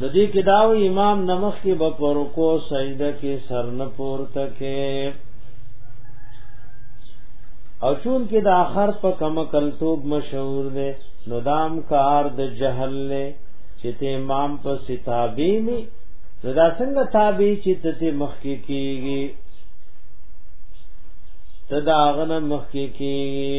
د دې کې دا امام نمخ کې به پر کو سجده کې سر نه پورته کې او چون کې د اخر په کم کلتوب مشهور دی نو دام کار د جهل له چې ته امام په ستابې می دا څنګه تابې چې ته مخ کې کیږي تداغن مخ کې کیږي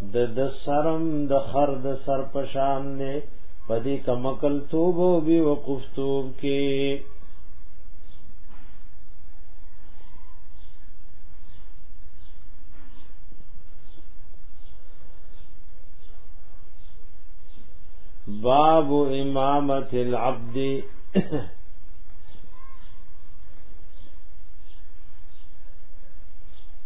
د د سرم د خر د سر پشان نه پدې کمکل توب او بي وقوف توب کې باب امامت العبد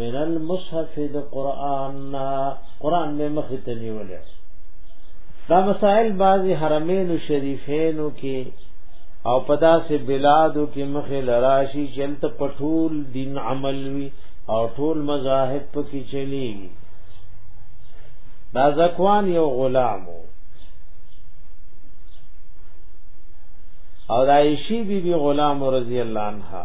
من المصحف د قران نا قران مې مخ ته نیول دا مسائل بعضی حرمین او شریفینو کې او پدا سے بلادو کې مخ لراشی چلت پټول دین عمل وی او ټول مذاهب پکې چلی دا زکوان یو غلامو او دایشی بی بی غلام رضی الله عنها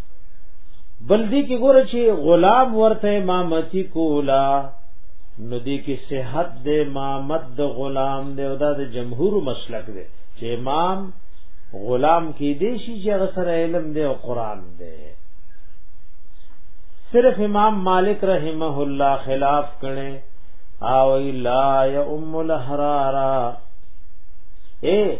بل دې کې ګوره چې غلام ورته امامتی کولا نو دې کې صحت د امامت د غلام دی او دا د جمهور مسلک دی چې امام غلام کې دې شي چې هغه سره علم دی او قران دی صرف امام مالک رحمه الله خلاف کړي او لا یا ام الحرارا اے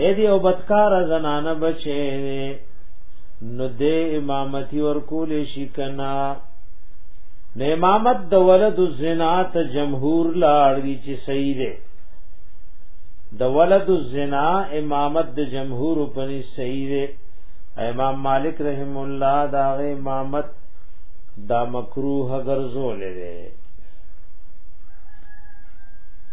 اې دی او بدکار زنانه بچې نو دې امامتی ور کولې شي کنا نه امامت د ولد الزنا ته جمهور لاړ دي چې صحیح ده د ولد الزنا امامت د جمهور په نس صحیح ده امام مالک رحم الله دا امامت دا مکروه ګرځولې ده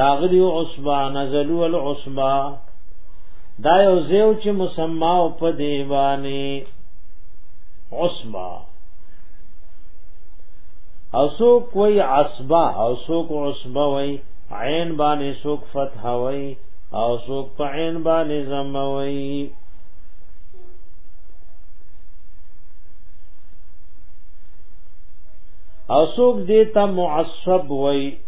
راغلی عصبا نزلو العصبا دا یو زیو چې مسما او په دیوانی عصبا او سو کوئی عصبا او سو کو عصبا وای عین باندې سوک فتح وای او سوک په عین باندې زم وای او سوک دیتا معصب وای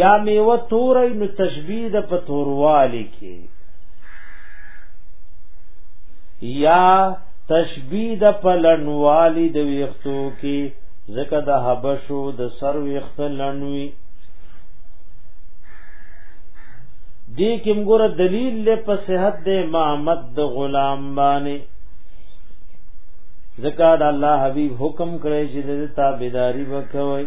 یا میوه تورې نو تشبیه د په توروالی کې یا تشبیه د په لنوالی د ویختو کې ځکه د حبشو د سر ویخت لنوي دې کې موږ دلیل له په صحت د امامت د غلام باندې زکات الله حبیب حکم کړی چې د تابعداري وکوي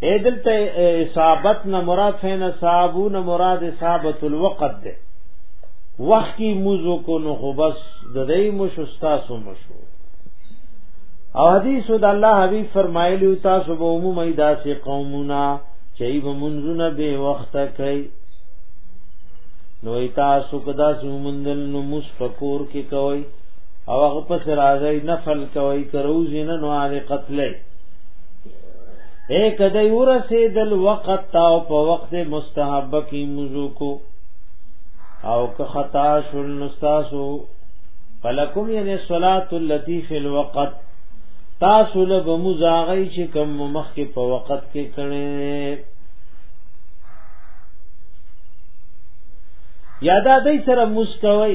ایدلته اصابت نه مراد فین صابون مراد اصابت الوقت ده وخت کی موزو کو نو خو بس د دې مش استاد سو مشو او حدیث د الله حبیب فرمایلی تاسو به عمومي داسې قومونه چې به منځونه به وخت کوي نو تاسو کدا سومندل نو مستقور کې کوي او هغه پس راځي نفل کوي کروز نه نو هغه قتلې اے کدی ورسېدل وقت تا او په وخت مستحب کی مزو کو او که خطا شل نستاسو فلکم یعنی صلات اللتی فی الوقت تاسو له بمزاغی چې کم مخ کې په وخت کې کړي یادا دای سره مسکوي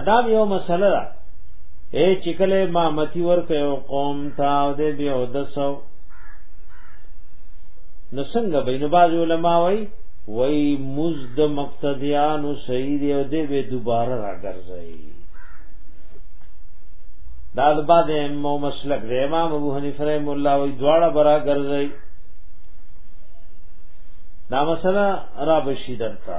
ادم یو مسله ده اے چکله ما متی ور کيو قوم تا او دې بیا ودسو نو څنګه بین باز علماء وای وای مزد مقتدیان سید او دې به دوباره راګرځي دا د بعد مو مسلک د امام ابو حنیفه رحم الله وای دواړه برا ګرځي دا مسله را بشی درته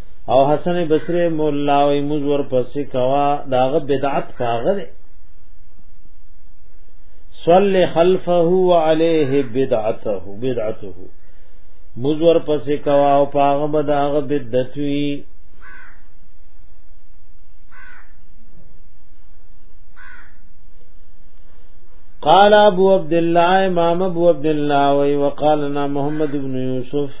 او حسن بصری مولا او موږ ورپسې کوا داغه بدعت کاغه دی صلی خلفه وعليه بدعته بدعته موږ ورپسې کوا او پاغه بداغه بدعت وی قال ابو عبد الله امام ابو عبد الله وقال لنا محمد بن يوسف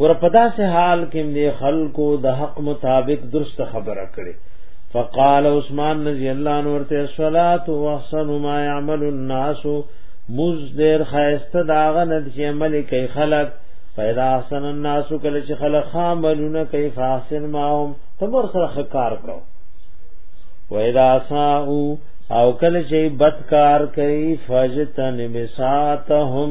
ورپدا سه حال کې دې خلکو د حق مطابق درست خبره کړي فقال عثمان رضی الله عنه ورته الصلاه واحسن ما يعمل الناس مز دیر خیسته داغه ند چې عمل کوي خلق پیدا احسن الناس کله چې خلق عملونه کوي فاحسن ما هم تمر سره خکار کو و اذا ساو او کله چې بد کار کوي فجتن مساتهم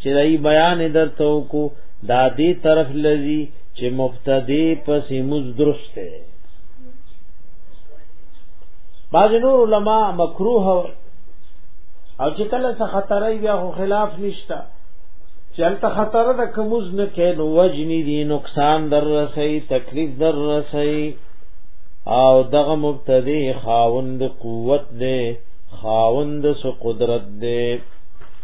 چې دای بیان درته کو دا دې طرف لذي چې مبتدی پس موز درست ده بعض نور علما مکروه او چې کله څه خطر بیا خو خلاف نشتا چې الته خطر د کموز نه کې نو وجنی دي نقصان در رسي تکلیف در رسي او دغه مبتدی خاوند قوت دی خاوند سو قدرت دی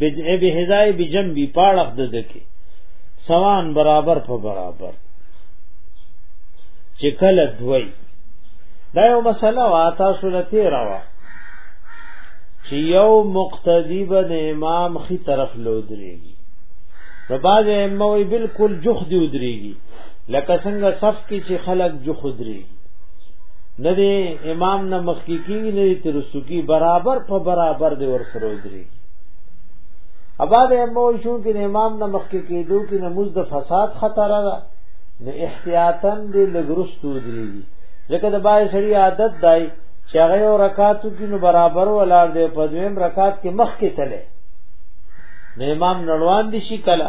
بدعه به هدايه بجنبي پاړخ د دکی سوان برابر په برابر چې کله دوی دا یو مسله وا تاسو لته راوا چې یو مقتدی به امام خي طرف لودريږي په باز اموي بالکل جخ دی ودريږي لکه څنګه صف کې چې خلک جخ دريږي نه دی امام نه مخکی کیږي نه دی ترستو کی برابر په برابر دی ور سره ودري ابا د امو شو کې امام نه مخکی کیدو کې نماز د فساد خطر ده نه احتیاطاً دی لګرستو دی ځکه د بای سړی عادت دای چې هغه یو رکعاتو کې نو برابر ولاړ دی په دویم رکعات کې مخ کې تله نه امام نړوان دي شي کله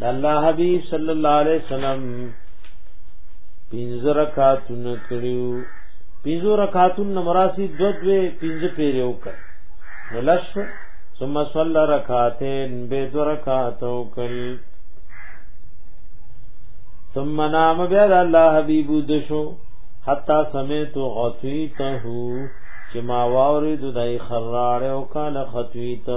د الله حبیب صلی الله علیه وسلم پنځه رکعاتونه کړیو پنځه رکعاتونه مراسي دوه دوه پنځه پیری وکړ ولش ثم صلى رکعتين به دو رکعاتو کل ثم نام بیا د الله حبیب دشو حتا سمعت غطیته چې ما واورید دای خراړ او کال خطیته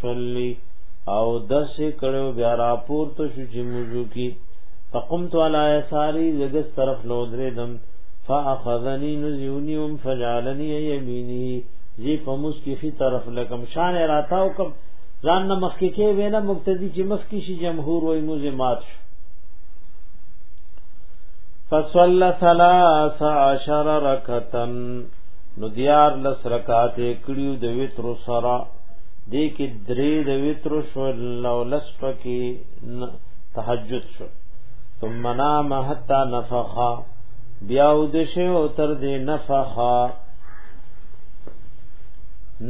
صلی او دس کړو بیا راپور ته شو چې موضوع کی فقمت علی یساری زګس طرف نو درې دم فاخذنی نزیونیم فجعلنی یمینه زی په موس کی خي طرف لکم شان راتاو کم ځان نه مخکې کې وینا مقتدی چې مخکې شي جمهور وای موزه مات شو فصلى ثلاث عشر رکعتن نو دیار لس رکعات کړیو د وتر سره دې کې درې د وتر شو لو لس پکې تهجد شو ثم نام حتا نفخا بیا ود شو او تر دې نفخا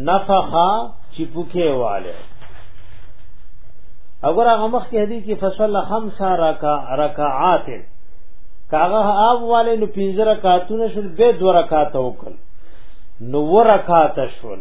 نفخا چې پوکې والے اگر هغه مخ کې حدیث کې فصل خمسه رکع رکعات کاغه آب والے نو پنځه رکعاتونه شول به دو رکعات وکړ نو ورکعات شول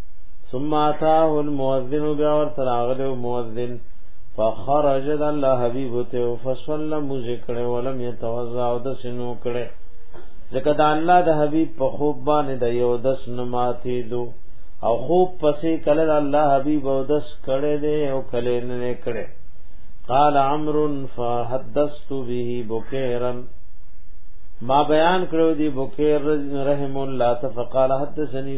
ثم اتاه المؤذن بیا ور تراغله مؤذن فخرج الله حبيب ته فصلى مذکر ولم يتوضا او د سنو کړه ځکه د الله د حبيب په خوب باندې د یو د سنماتې دو او خوب پسې کله د الله حبيب او دس کړه دې او کله نه کړه قال عمرو فحدثت به بكيرا ما بیان کړو دی بوکیر رحم الله تفقال حدثني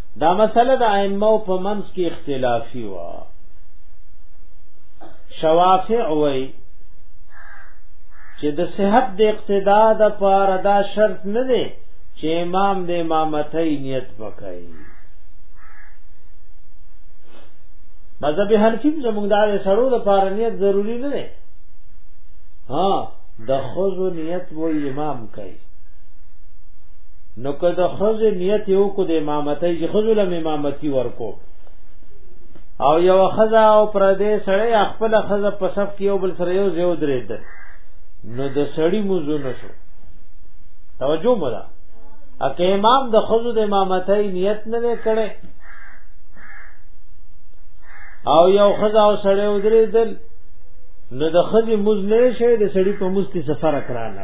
دا مسله د ائمه په منځ کې اختلافي و شوافع وای چې د صحت د اقتدا د پاره دا شرط نه دی چې امام د امامتۍ نیت وکړي مذهب حنفی زموږ د سړو د پاره نیت ضروری نه دی ها د خوځو نیت و امام کوي نو که د خز نیت یو کو د امامتۍ چې خزل امامتي ورکو او یو خزا او پردې سړی خپل خزا په صف کې یو بل سره یو زیو درې ده نو د سړی موزو نشو توجه مده اکه امام د خزو د امامتۍ نیت نه کړي او یو خزا او سړی ودرې دل نو د خزي مز نه شي د سړی په مز کې سفر کرانه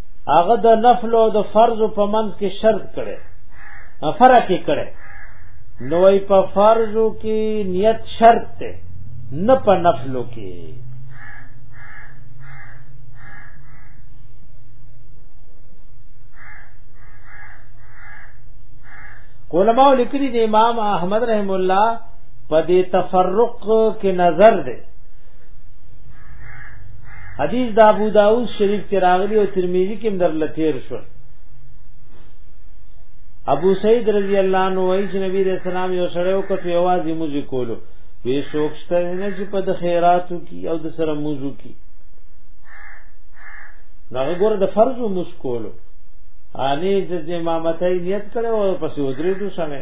هغه د نفل او د فرض په منځ کې شرط کړي فرق یې کړي نو ای په فرض کې نیت شرط ده نه په نفل کې علماء لیکلي د امام احمد رحم الله په دې تفرق کې نظر ده حدیث د ابو داود شریف کې راغلی او ترمذی کې هم درل تیر شو ابو سعید رضی الله عنه وایي چې نبی رسول الله یو سره یو کته आवाज یې موږ کولو به شوکشته نه چې په د خیراتو کې او د سره موږ کې دا ګور د فرض موږ کولو اني چې امامتای نیت کړو او پسې ودرېدو سمه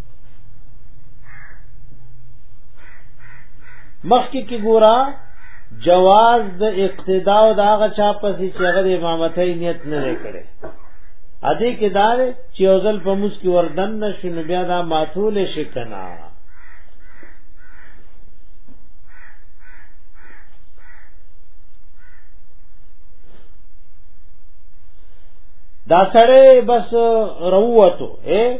مخکې کې ګورا جواز د اقتدا او د هغه چا پسې چې هغه امامتۍ نیت نه کړي ا دې کې دار چې اوزل په موس کې وردن نشي نو بیا دا ماتول شي کنا دا سره بس رووتو اے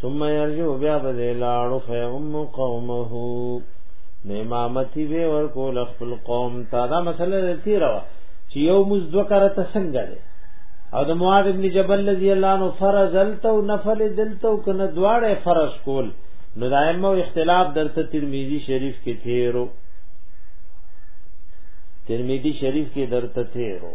ثم يرجو بیا به لاړو فهم قومه نه امامتی به ور کول خپل قوم تا دا مسله رتی روا چې یو مز دو کرت څنګه ده او د معاذ ابن جبل رضی الله عنه فرض التو نفل دلتو کنه دواړه فرض کول نو دایمو اختلاف درته ترمذی شریف کې تیرو ترمذی شریف کې درته تیرو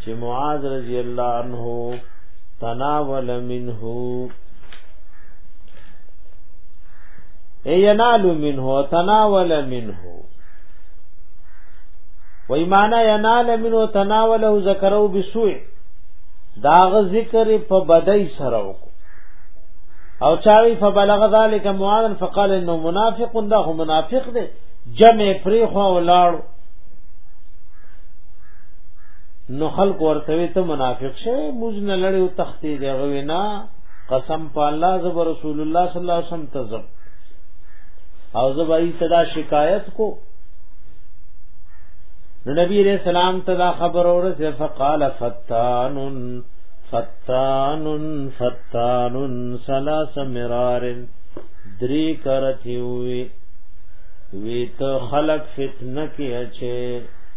چې معاذ رضی الله عنه تناول منه اينال منه تناول منه وای معنا ینال منو تناوله ذکرو بسوء داغ ذکر په بدای سره وکړو او چاوی فبلغ ذلك معاذ فقال انه منافق ده منافق ده جمع پریخو ولاړو نو خلق ورته ته منافق شه موز نه لړی او تختی دی غوینا قسم په الله زب رسول الله صلی الله علیه وسلم تزم او زب ای صدا شکایت کو نو نبی علیہ السلام ته دا خبر اورس فقال فتان فتان فتان ثلاث مرار دری کرتی وی وی ته خلق فتنه کې اچي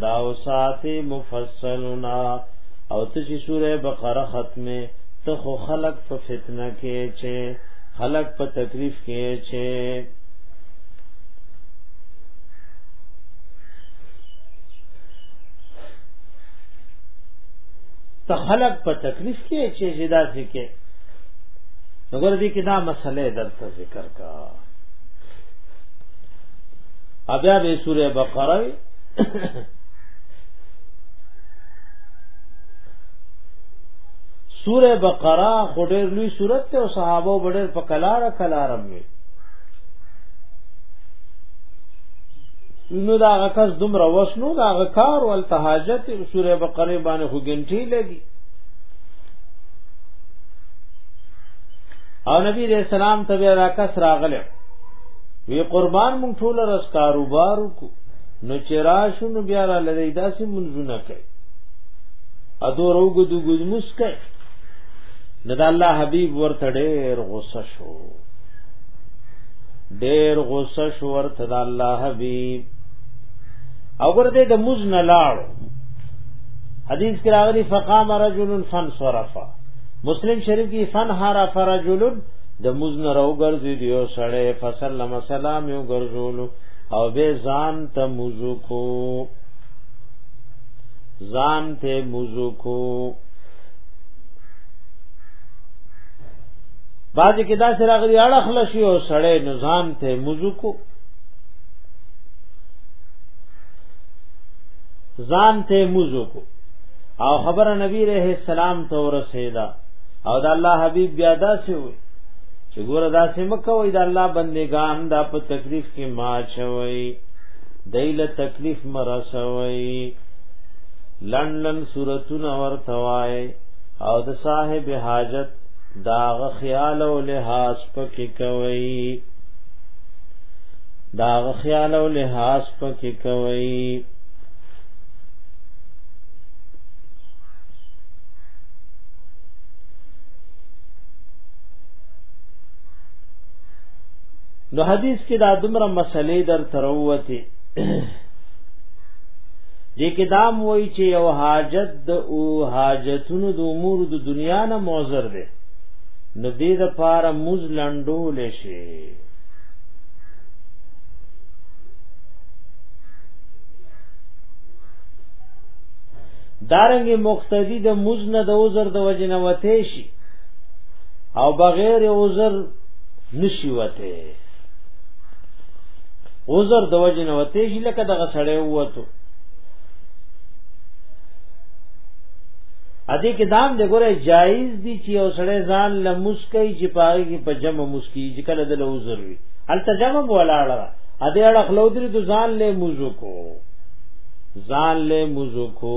دا اوساته مفصلنا او ته چې سوره بقره ختمه ته خو خلق په فتنه کې چې خلق په تکلیف کې چې ته خلق په تکلیف کې چې زیاده سي کې نګور دي کې دا مسله درته ذکر کا ابیا به سوره بقره سوره بقره خو ډېر لوی سورته ته او صحابه وړل په کلار کلارم وي نو دا غکس دومره وسنو دا غکار ول تهاجت سوره بقره باندې خو ګنټي لګي او نبی دې سلام ته راکس راغله وی قربان مونږ ټول رس کاروبار کو نو چې راشو نو بیا را لری داسې منځونه کوي ادو روګ دو ګد مسکه نو د الله حبيب ورته ډېر غوسه شو ډېر غوسه شو ورته د الله حبيب او ورته د موز نه لاړ حدیث کې راغلي فقام رجل فانصرفا مسلم شریف کې فنهار فرجل د موز نه راو ګرځي دیو سړې فسلم سلام یو ګرځولو او به ځان ته موضوع کو ځان ته موضوع کو بعضی کې دا سره غلی اړه خلشي او سړې نو ځان ته موضوع کو ځان ته موضوع کو او خبر نبی رحم السلام ته ورسېدا او دا الله حبیب بیا دا سه وي چې ګوره دا سم کوي دا الله بندگان دا په تکلیف کې ما چوي دایله تکلیف مرسوي لندن صورتونه ورتوای او د صاحب حاجت داغ خیال او لحاظ پکې کوي داغ خیال او لحاظ پکې کوي نو حدیث کې دا دمره مسلې در تروته دې کې دا موي چې یو حاجت د او حاجتونو د امور د دنیا نه معذر دی نو دې د پاره موز لندول شي دارنګ مقتدی د مزنه د عذر د وجنه وته شي او بغیر عذر نشي وته عذر د وجه نه وته شي لکه دغه سړی وته ا دې کې دام د ګوره جایز دي چې او سړی ځان لمس کوي چې پاره کې په جمع مسکی چې کله د عذر وي التجمع ولاړه ا دې اړه خلودري د ځان له موزو کو ځان له موزو کو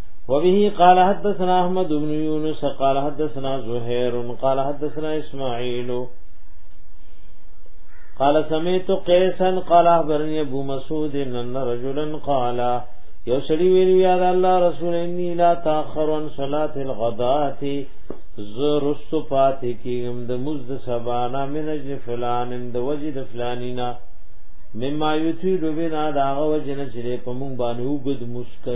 وبه قال حدثنا احمد بن يونس قال حدثنا زهير قال حدثنا اسماعيل قال سمعت قيسا قال اخبرني ابو مسعود ان رجلا قال یو سړی ویلو یا الله رسول انی لا تاخر عن صلاه الغداۃ زرست پات کیږم د مزد سبانا من اجل فلان د وجد فلانینا مما یتیلو بنا دا وجنه چې په مونږ باندې وګد مسکه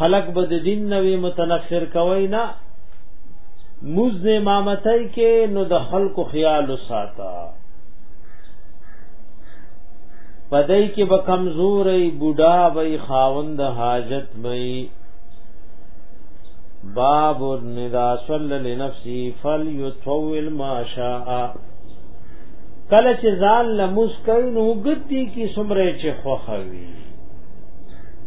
خلق به د دین نوې متنفر کوي نه موز نه امامتای کې نو د خلکو خیال وساته پدای کې به کمزورې بوډا وي خاوند حاجت وي باب الندا صلی لنفسه فليطول ما شاء کله چې ځان لمس کوي نو ګدي کې سمره چې خوخوي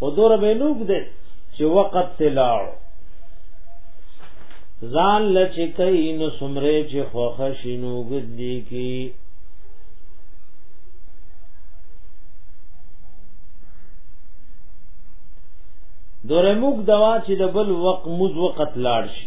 او دور به نوګ دې چې وقت تلاو ځان لچ کوي نو سمره چې خوخه شینو ګدی کی دورموک دوا چې د بل وق مز وقت لاړ شي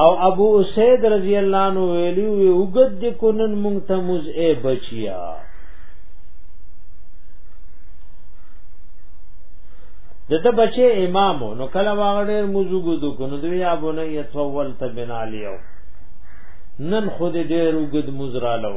او ابو اسید رضی الله عنه ویلی وی وګد د کونن مونږ ته موز اے بچیا دته بچي امام نو کله واغړې موزو ګدو کو نو دوی ابو نه یتول ته بنا لیو نن خود ډېر وګد مزرا لو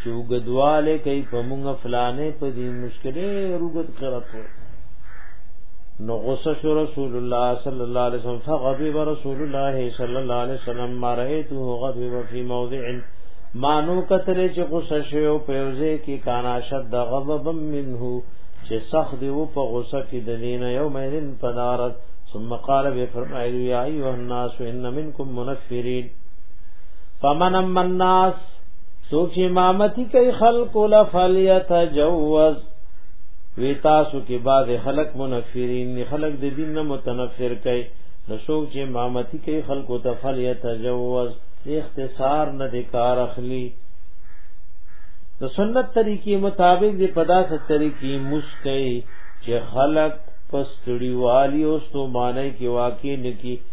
چې وګدواله کوي په موږ فلانه په دې مشکله روغت کړه نو غصه شو رسول الله صلی الله علیه وسلم فغضب رسول الله صلی الله علیه وسلم ما رأيته غضب في موضع مانو کتل چې غصه شو په یوځه کې کانا شد غضب منه چې سخت دی او په غصه کې د دین یو مهرن پدارت ثم قال به فرمایلی یا ایه الناس ان منکم منفرین فمن من الناس سوچ امامتی کوي خلق لا فلیتجوز وی تاسو کې بعض خلق منفرین دي خلق د دین نه متنفر کوي نو څوک چې امامتی کوي خلق ته فل یتجوز اختصار نه د کار اخلي د سنت طریقې مطابق د پداس طریقې مسکې چې خلق پستړی والی او ستومانه کې واقع نکی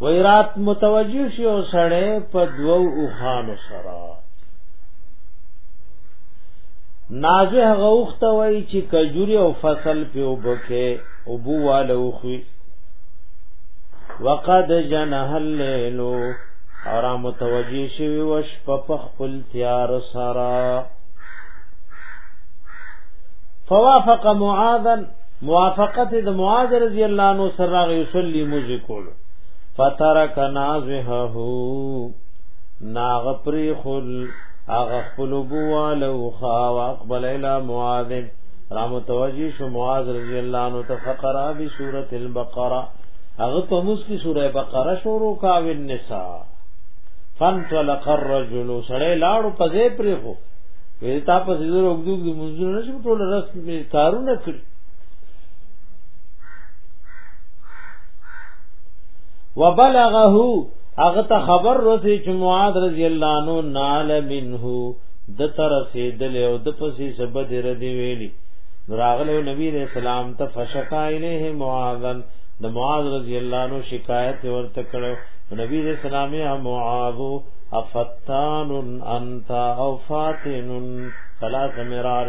ویرات متوجی شي او سړې په دوو اوخانو سره نازه هغه وخت وای چې کجوري او فصل په وبکه او بوواله خوې وقد جنح الليل اور متوجی شي وش په خپل تیار سره فوافق معاذن موافقت د معاذ رضی الله عنه سره یصلی موز کول فترک نازهه ناغ پری خل اغه خپل بوالو خا واقبل الى معاذ را متوجی شو معاذ رضی الله عنه تفقرا بسوره البقره هغه په مسکی سوره بقره شروع کا ول نساء فانطلق الرجل سړی لاړو پځې پرې خو ویل تا په زیرو وګدو منځونه نشم ټول رس می کارونه کړی وبلغه هغه ته خبر رسې چې معاذ رضی الله عنه نال منه د تر رسیدل او د پسې سبد ردی ویلی راغله نبی رسول الله ته فشکا الیه معاذن د معاذ رضی الله عنه شکایت ورته کړو نبی رسول الله یا معاذ افتان انت او فاتن ثلاث مرار